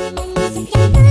when